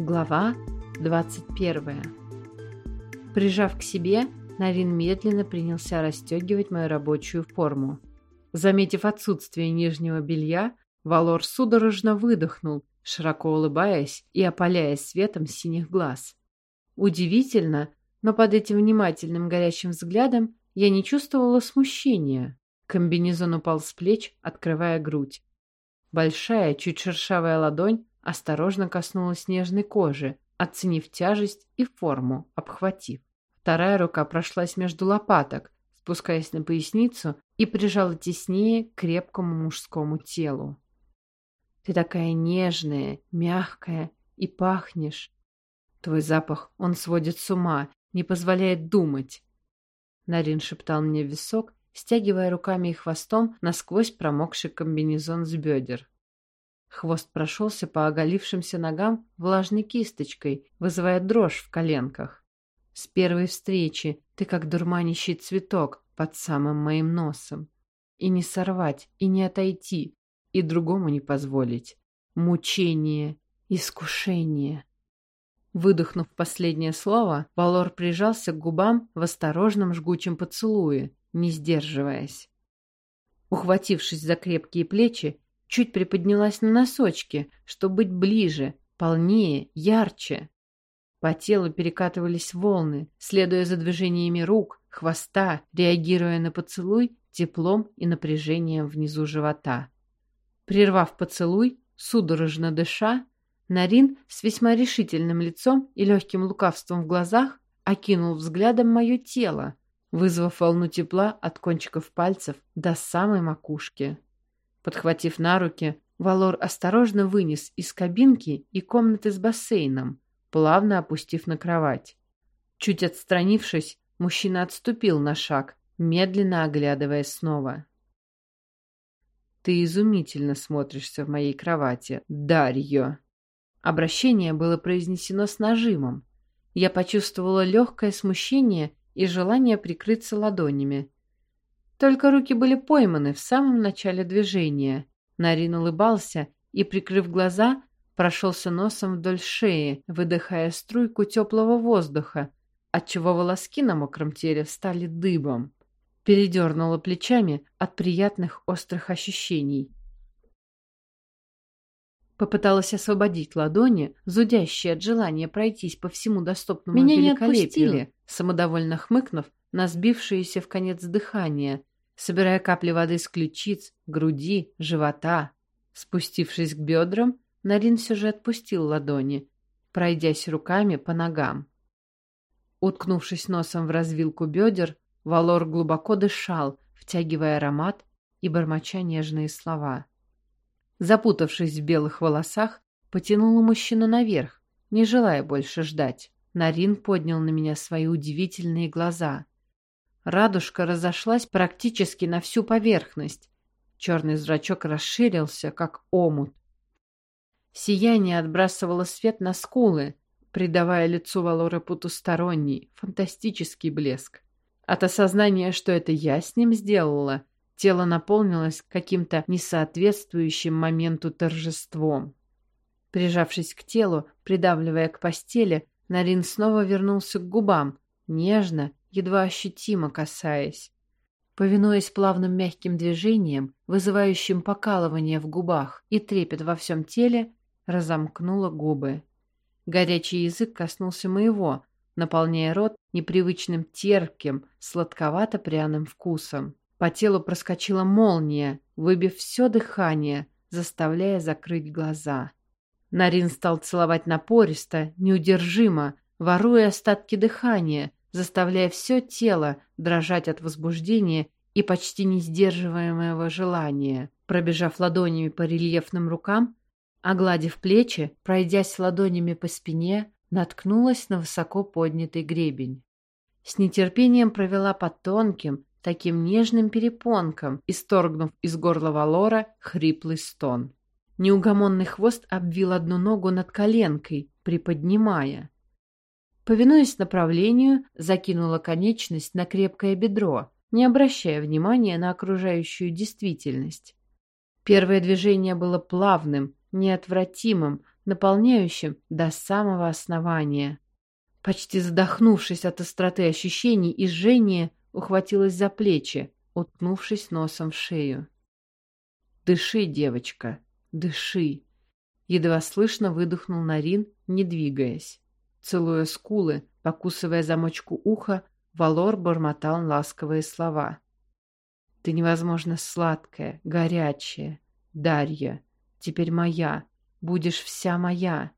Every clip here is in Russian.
Глава 21. Прижав к себе, Нарин медленно принялся расстегивать мою рабочую форму. Заметив отсутствие нижнего белья, Валор судорожно выдохнул, широко улыбаясь и опаляясь светом синих глаз. Удивительно, но под этим внимательным горящим взглядом я не чувствовала смущения. Комбинезон упал с плеч, открывая грудь. Большая, чуть шершавая ладонь осторожно коснулась нежной кожи, оценив тяжесть и форму, обхватив. Вторая рука прошлась между лопаток, спускаясь на поясницу и прижала теснее к крепкому мужскому телу. «Ты такая нежная, мягкая и пахнешь. Твой запах, он сводит с ума, не позволяет думать». Нарин шептал мне в висок, стягивая руками и хвостом насквозь промокший комбинезон с бедер. Хвост прошелся по оголившимся ногам влажной кисточкой, вызывая дрожь в коленках. С первой встречи ты как дурманящий цветок под самым моим носом. И не сорвать, и не отойти, и другому не позволить. Мучение, искушение. Выдохнув последнее слово, Валор прижался к губам в осторожном жгучем поцелуе, не сдерживаясь. Ухватившись за крепкие плечи, чуть приподнялась на носочки, чтобы быть ближе, полнее, ярче. По телу перекатывались волны, следуя за движениями рук, хвоста, реагируя на поцелуй теплом и напряжением внизу живота. Прервав поцелуй, судорожно дыша, Нарин с весьма решительным лицом и легким лукавством в глазах окинул взглядом мое тело, вызвав волну тепла от кончиков пальцев до самой макушки. Подхватив на руки, Валор осторожно вынес из кабинки и комнаты с бассейном, плавно опустив на кровать. Чуть отстранившись, мужчина отступил на шаг, медленно оглядываясь снова. «Ты изумительно смотришься в моей кровати, Дарьё!» Обращение было произнесено с нажимом. Я почувствовала легкое смущение и желание прикрыться ладонями. Только руки были пойманы в самом начале движения. Нарин улыбался и, прикрыв глаза, прошелся носом вдоль шеи, выдыхая струйку теплого воздуха, отчего волоски на мокром теле стали дыбом. Передернула плечами от приятных острых ощущений. Попыталась освободить ладони, зудящие от желания пройтись по всему доступному Меня не отпустили. самодовольно хмыкнув на сбившееся в конец дыхания, собирая капли воды с ключиц, груди, живота. Спустившись к бедрам, Нарин все же отпустил ладони, пройдясь руками по ногам. Уткнувшись носом в развилку бедер, Валор глубоко дышал, втягивая аромат и бормоча нежные слова. Запутавшись в белых волосах, потянула мужчину наверх, не желая больше ждать. Нарин поднял на меня свои удивительные глаза. Радужка разошлась практически на всю поверхность. Черный зрачок расширился, как омут. Сияние отбрасывало свет на скулы, придавая лицу Валора потусторонний, фантастический блеск. От осознания, что это я с ним сделала, тело наполнилось каким-то несоответствующим моменту торжеством. Прижавшись к телу, придавливая к постели, Нарин снова вернулся к губам, нежно, едва ощутимо касаясь. Повинуясь плавным мягким движениям, вызывающим покалывание в губах и трепет во всем теле, разомкнула губы. Горячий язык коснулся моего, наполняя рот непривычным терпким, сладковато-пряным вкусом. По телу проскочила молния, выбив все дыхание, заставляя закрыть глаза. Нарин стал целовать напористо, неудержимо, воруя остатки дыхания, заставляя все тело дрожать от возбуждения и почти несдерживаемого желания. Пробежав ладонями по рельефным рукам, огладив плечи, пройдясь ладонями по спине, наткнулась на высоко поднятый гребень. С нетерпением провела по тонким, таким нежным перепонкам, исторгнув из горла Валора хриплый стон. Неугомонный хвост обвил одну ногу над коленкой, приподнимая. Повинуясь направлению, закинула конечность на крепкое бедро, не обращая внимания на окружающую действительность. Первое движение было плавным, неотвратимым, наполняющим до самого основания. Почти задохнувшись от остроты ощущений и жжения, ухватилась за плечи, уткнувшись носом в шею. «Дыши, девочка, дыши!» Едва слышно выдохнул Нарин, не двигаясь. Целуя скулы, покусывая замочку уха, Валор бормотал ласковые слова. «Ты невозможно сладкая, горячая, Дарья, теперь моя, будешь вся моя!»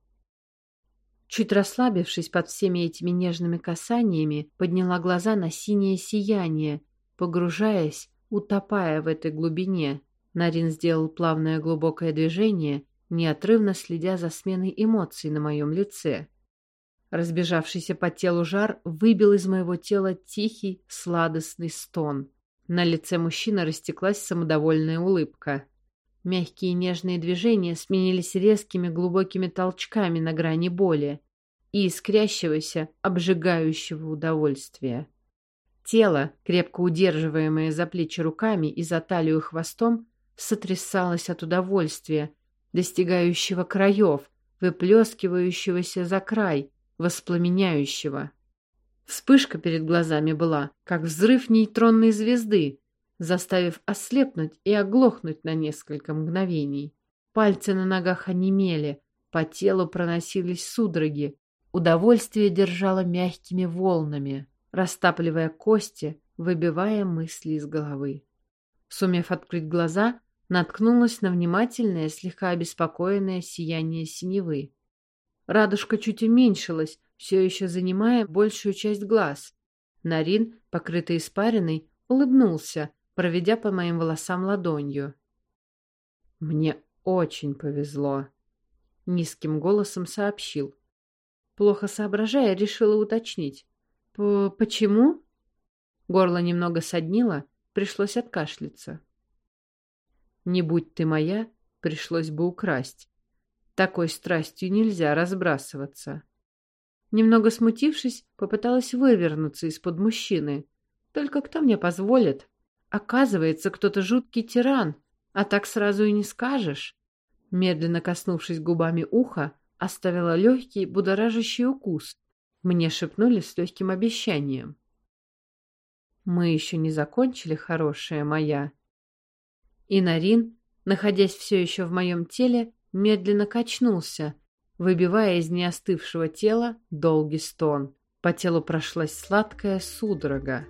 Чуть расслабившись под всеми этими нежными касаниями, подняла глаза на синее сияние, погружаясь, утопая в этой глубине. Нарин сделал плавное глубокое движение, неотрывно следя за сменой эмоций на моем лице. Разбежавшийся по телу жар выбил из моего тела тихий, сладостный стон. На лице мужчины растеклась самодовольная улыбка. Мягкие нежные движения сменились резкими глубокими толчками на грани боли и искрящегося, обжигающего удовольствия. Тело, крепко удерживаемое за плечи руками и за талию хвостом, сотрясалось от удовольствия, достигающего краев, выплескивающегося за край, воспламеняющего. Вспышка перед глазами была, как взрыв нейтронной звезды, заставив ослепнуть и оглохнуть на несколько мгновений. Пальцы на ногах онемели, по телу проносились судороги. Удовольствие держало мягкими волнами, растапливая кости, выбивая мысли из головы. Сумев открыть глаза, наткнулась на внимательное, слегка обеспокоенное сияние синевы. Радужка чуть уменьшилась, все еще занимая большую часть глаз. Нарин, покрытый испариной, улыбнулся, проведя по моим волосам ладонью. «Мне очень повезло», — низким голосом сообщил. Плохо соображая, решила уточнить. «Почему?» Горло немного соднило, пришлось откашляться. «Не будь ты моя, пришлось бы украсть. Такой страстью нельзя разбрасываться». Немного смутившись, попыталась вывернуться из-под мужчины. «Только кто мне позволит?» Оказывается, кто-то жуткий тиран, а так сразу и не скажешь. Медленно коснувшись губами уха, оставила легкий, будоражащий укус. Мне шепнули с легким обещанием. «Мы еще не закончили, хорошая моя». И Нарин, находясь все еще в моем теле, медленно качнулся, выбивая из неостывшего тела долгий стон. По телу прошлась сладкая судорога.